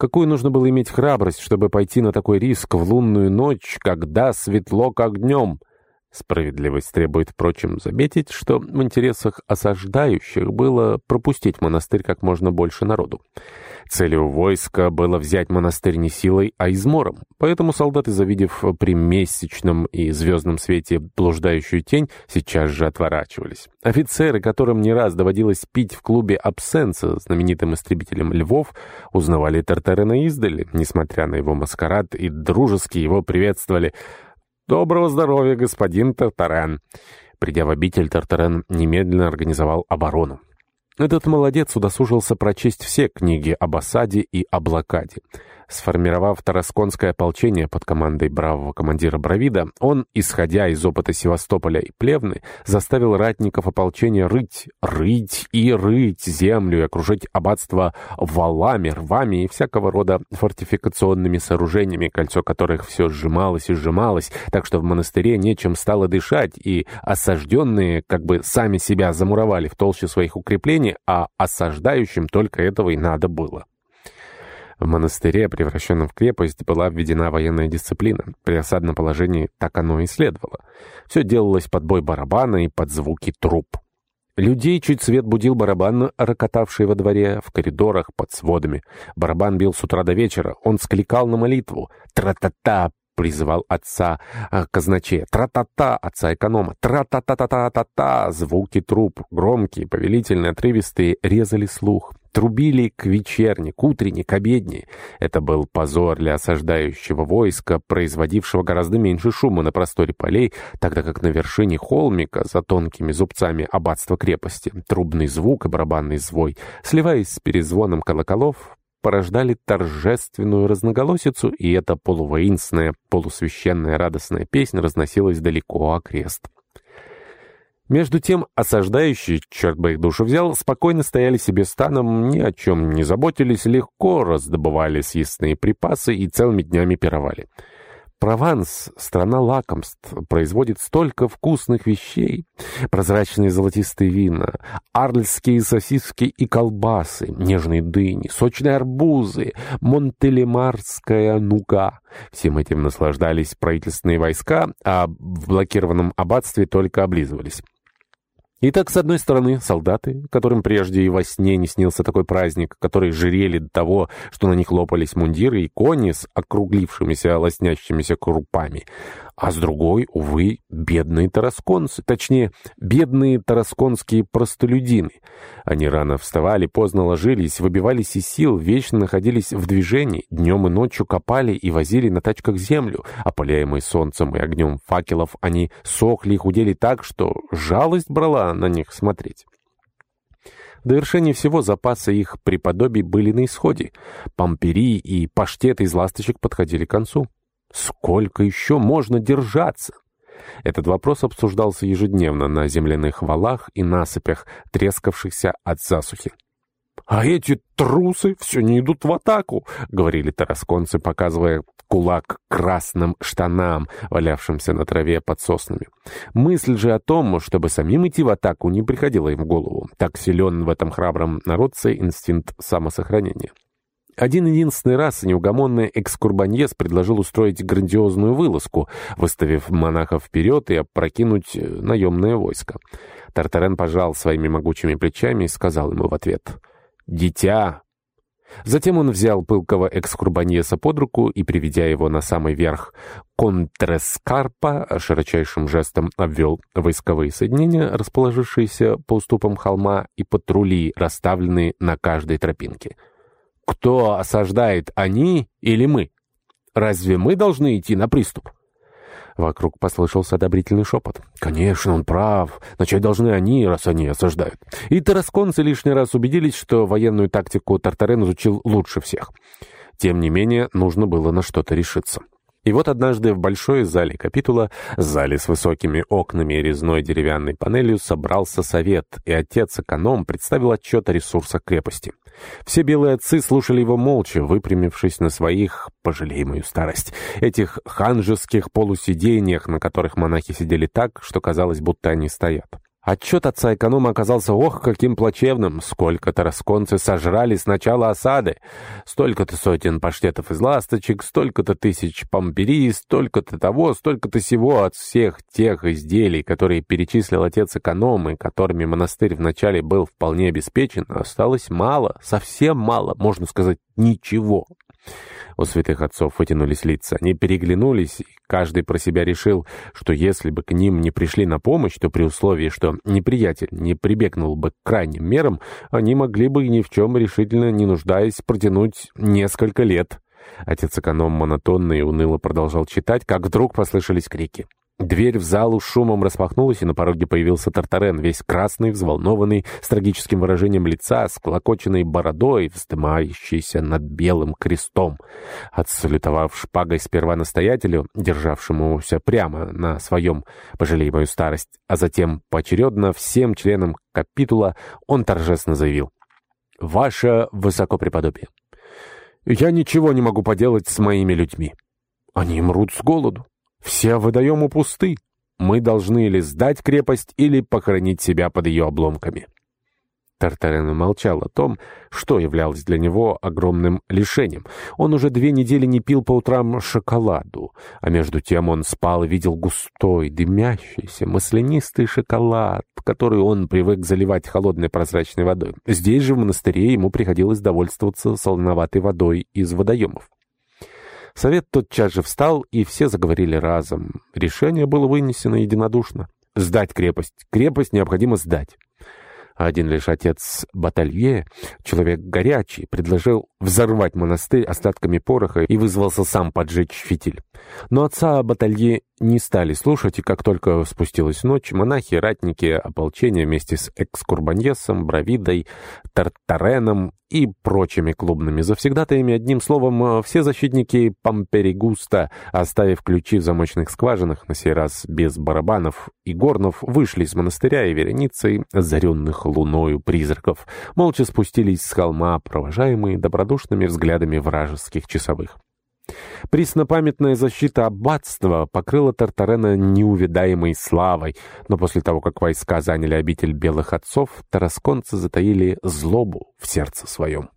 Какую нужно было иметь храбрость, чтобы пойти на такой риск в лунную ночь, когда светло как днем? Справедливость требует, впрочем, заметить, что в интересах осаждающих было пропустить монастырь как можно больше народу. Целью войска было взять монастырь не силой, а измором. Поэтому солдаты, завидев при месячном и звездном свете блуждающую тень, сейчас же отворачивались. Офицеры, которым не раз доводилось пить в клубе «Абсенса» знаменитым истребителем львов, узнавали Тартарена издали, несмотря на его маскарад, и дружески его приветствовали – «Доброго здоровья, господин Тартарен!» Придя в обитель, Тартарен немедленно организовал оборону. Этот молодец удосужился прочесть все книги об осаде и о блокаде. Сформировав Тарасконское ополчение под командой бравого командира Бравида, он, исходя из опыта Севастополя и Плевны, заставил ратников ополчения рыть, рыть и рыть землю и окружить аббатство валами, рвами и всякого рода фортификационными сооружениями, кольцо которых все сжималось и сжималось, так что в монастыре нечем стало дышать, и осажденные как бы сами себя замуровали в толще своих укреплений, а осаждающим только этого и надо было. В монастыре, превращенном в крепость, была введена военная дисциплина. При осадном положении так оно и следовало. Все делалось под бой барабана и под звуки труп. Людей чуть свет будил барабан, рокотавший во дворе, в коридорах, под сводами. Барабан бил с утра до вечера. Он скликал на молитву. «Тра-та-та!» призывал отца а, казначея. Тра-та-та отца эконома. Тра-та-та-та-та-та-та. Звуки труп, громкие, повелительные, отрывистые, резали слух. Трубили к вечерне, к утренне, к обедне. Это был позор для осаждающего войска, производившего гораздо меньше шума на просторе полей, тогда как на вершине холмика, за тонкими зубцами аббатства крепости, трубный звук и барабанный звой, сливаясь с перезвоном колоколов, порождали торжественную разноголосицу, и эта полувоинственная, полусвященная радостная песня разносилась далеко окрест. Между тем, осаждающие, черт бы их душу взял, спокойно стояли себе станом, ни о чем не заботились, легко раздобывали съестные припасы и целыми днями пировали. Прованс, страна лакомств, производит столько вкусных вещей. Прозрачные золотистые вина, арльские сосиски и колбасы, нежные дыни, сочные арбузы, монтелемарская нуга. Всем этим наслаждались правительственные войска, а в блокированном аббатстве только облизывались. Итак, с одной стороны, солдаты, которым прежде и во сне не снился такой праздник, которые жирели до того, что на них лопались мундиры и кони с округлившимися лоснящимися крупами а с другой, увы, бедные тарасконцы, точнее, бедные тарасконские простолюдины. Они рано вставали, поздно ложились, выбивались из сил, вечно находились в движении, днем и ночью копали и возили на тачках землю. Опаляемые солнцем и огнем факелов, они сохли и худели так, что жалость брала на них смотреть. В довершение всего запасы их преподобий были на исходе. Пампери и паштеты из ласточек подходили к концу. Сколько еще можно держаться? Этот вопрос обсуждался ежедневно на земляных валах и насыпях, трескавшихся от засухи. «А эти трусы все не идут в атаку», — говорили тарасконцы, показывая кулак красным штанам, валявшимся на траве под соснами. Мысль же о том, чтобы самим идти в атаку, не приходила им в голову. Так силен в этом храбром народце инстинкт самосохранения. Один единственный раз неугомонный экскурбаньес предложил устроить грандиозную вылазку, выставив монахов вперед и опрокинуть э, наемное войско. Тартарен пожал своими могучими плечами и сказал ему в ответ «Дитя!». Затем он взял пылкого экскурбаньеса под руку и, приведя его на самый верх контрескарпа, широчайшим жестом обвел войсковые соединения, расположившиеся по уступам холма, и патрули, расставленные на каждой тропинке. Кто осаждает, они или мы? Разве мы должны идти на приступ? Вокруг послышался одобрительный шепот. «Конечно, он прав. Начать должны они, раз они осаждают». И тарасконцы лишний раз убедились, что военную тактику Тартарен изучил лучше всех. Тем не менее, нужно было на что-то решиться. И вот однажды в большой зале капитула, зале с высокими окнами и резной деревянной панелью, собрался совет, и отец-эконом представил отчет о ресурсах крепости. Все белые отцы слушали его молча, выпрямившись на своих, пожалей мою старость, этих ханжеских полусидениях, на которых монахи сидели так, что казалось, будто они стоят. Отчет отца эконома оказался ох, каким плачевным. Сколько тарасконцы сожрали с начала осады. Столько-то сотен паштетов из ласточек, столько-то тысяч помпери, столько-то того, столько-то всего от всех тех изделий, которые перечислил отец эконом, и которыми монастырь вначале был вполне обеспечен, осталось мало, совсем мало, можно сказать, ничего. У святых отцов вытянулись лица. Они переглянулись, и каждый про себя решил, что если бы к ним не пришли на помощь, то при условии, что неприятель не прибегнул бы к крайним мерам, они могли бы ни в чем решительно не нуждаясь протянуть несколько лет. Отец эконом монотонно и уныло продолжал читать, как вдруг послышались крики. Дверь в залу шумом распахнулась, и на пороге появился Тартарен, весь красный, взволнованный, с трагическим выражением лица, с клокоченной бородой, вздымающейся над белым крестом. Отсалютовав шпагой сперва настоятелю, державшемуся прямо на своем «пожалей мою старость», а затем поочередно всем членам капитула, он торжественно заявил «Ваше высокопреподобие, я ничего не могу поделать с моими людьми. Они мрут с голоду. Все водоемы пусты. Мы должны или сдать крепость, или похоронить себя под ее обломками. Тартарен молчал о том, что являлось для него огромным лишением. Он уже две недели не пил по утрам шоколаду, а между тем он спал и видел густой, дымящийся, маслянистый шоколад, который он привык заливать холодной прозрачной водой. Здесь же, в монастыре, ему приходилось довольствоваться солоноватой водой из водоемов. Совет тотчас же встал, и все заговорили разом. Решение было вынесено единодушно. Сдать крепость. Крепость необходимо сдать. Один лишь отец Баталье, человек горячий, предложил взорвать монастырь остатками пороха и вызвался сам поджечь фитиль. Но отца Баталье не стали слушать, и как только спустилась ночь, монахи, ратники, ополчения вместе с экскурбаньесом, Бравидой, Тартареном и прочими клубными завсегдатаями, одним словом, все защитники Памперигуста, оставив ключи в замочных скважинах, на сей раз без барабанов и горнов, вышли из монастыря и вереницей озаренных луною призраков, молча спустились с холма, провожаемые добродушными взглядами вражеских часовых. Преснопамятная защита аббатства покрыла Тартарена неувидаемой славой, но после того, как войска заняли обитель белых отцов, тарасконцы затаили злобу в сердце своем.